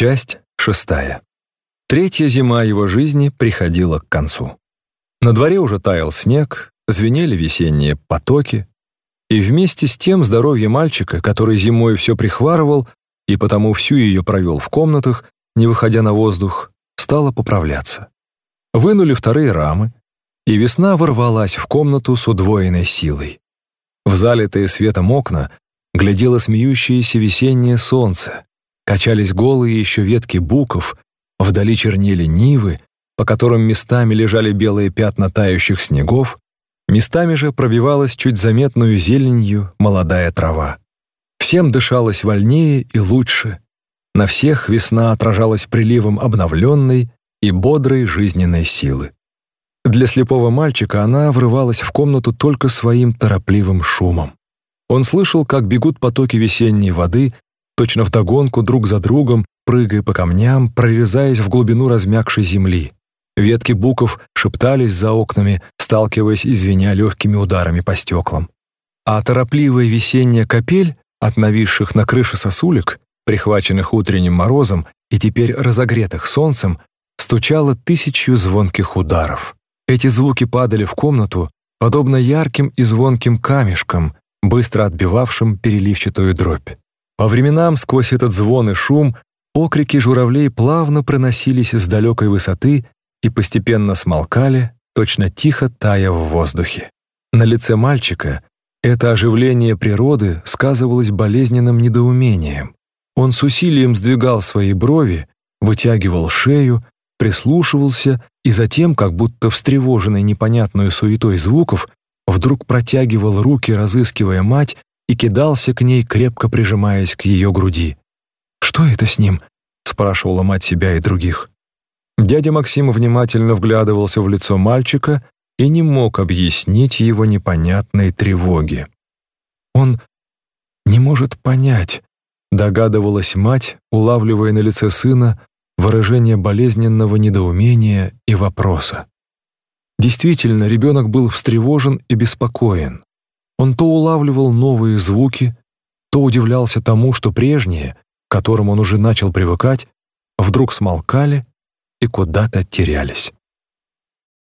Часть шестая. Третья зима его жизни приходила к концу. На дворе уже таял снег, звенели весенние потоки, и вместе с тем здоровье мальчика, который зимой все прихварывал и потому всю ее провел в комнатах, не выходя на воздух, стало поправляться. Вынули вторые рамы, и весна ворвалась в комнату с удвоенной силой. В залитые светом окна глядело смеющееся весеннее солнце, качались голые еще ветки буков, вдали чернели нивы, по которым местами лежали белые пятна тающих снегов, местами же пробивалась чуть заметную зеленью молодая трава. Всем дышалось вольнее и лучше, на всех весна отражалась приливом обновленной и бодрой жизненной силы. Для слепого мальчика она врывалась в комнату только своим торопливым шумом. Он слышал, как бегут потоки весенней воды, точно вдогонку друг за другом, прыгая по камням, прорезаясь в глубину размягшей земли. Ветки буков шептались за окнами, сталкиваясь и звеня легкими ударами по стеклам. А торопливая весенняя капель от нависших на крыше сосулек, прихваченных утренним морозом и теперь разогретых солнцем, стучала тысячью звонких ударов. Эти звуки падали в комнату, подобно ярким и звонким камешкам, быстро отбивавшим переливчатую дробь. По временам сквозь этот звон и шум окрики журавлей плавно проносились с далекой высоты и постепенно смолкали, точно тихо тая в воздухе. На лице мальчика это оживление природы сказывалось болезненным недоумением. Он с усилием сдвигал свои брови, вытягивал шею, прислушивался и затем, как будто встревоженный непонятной суетой звуков, вдруг протягивал руки, разыскивая мать, и кидался к ней, крепко прижимаясь к ее груди. «Что это с ним?» — спрашивала мать себя и других. Дядя Максим внимательно вглядывался в лицо мальчика и не мог объяснить его непонятной тревоги. «Он не может понять», — догадывалась мать, улавливая на лице сына выражение болезненного недоумения и вопроса. Действительно, ребенок был встревожен и беспокоен. Он то улавливал новые звуки, то удивлялся тому, что прежние, к которым он уже начал привыкать, вдруг смолкали и куда-то терялись.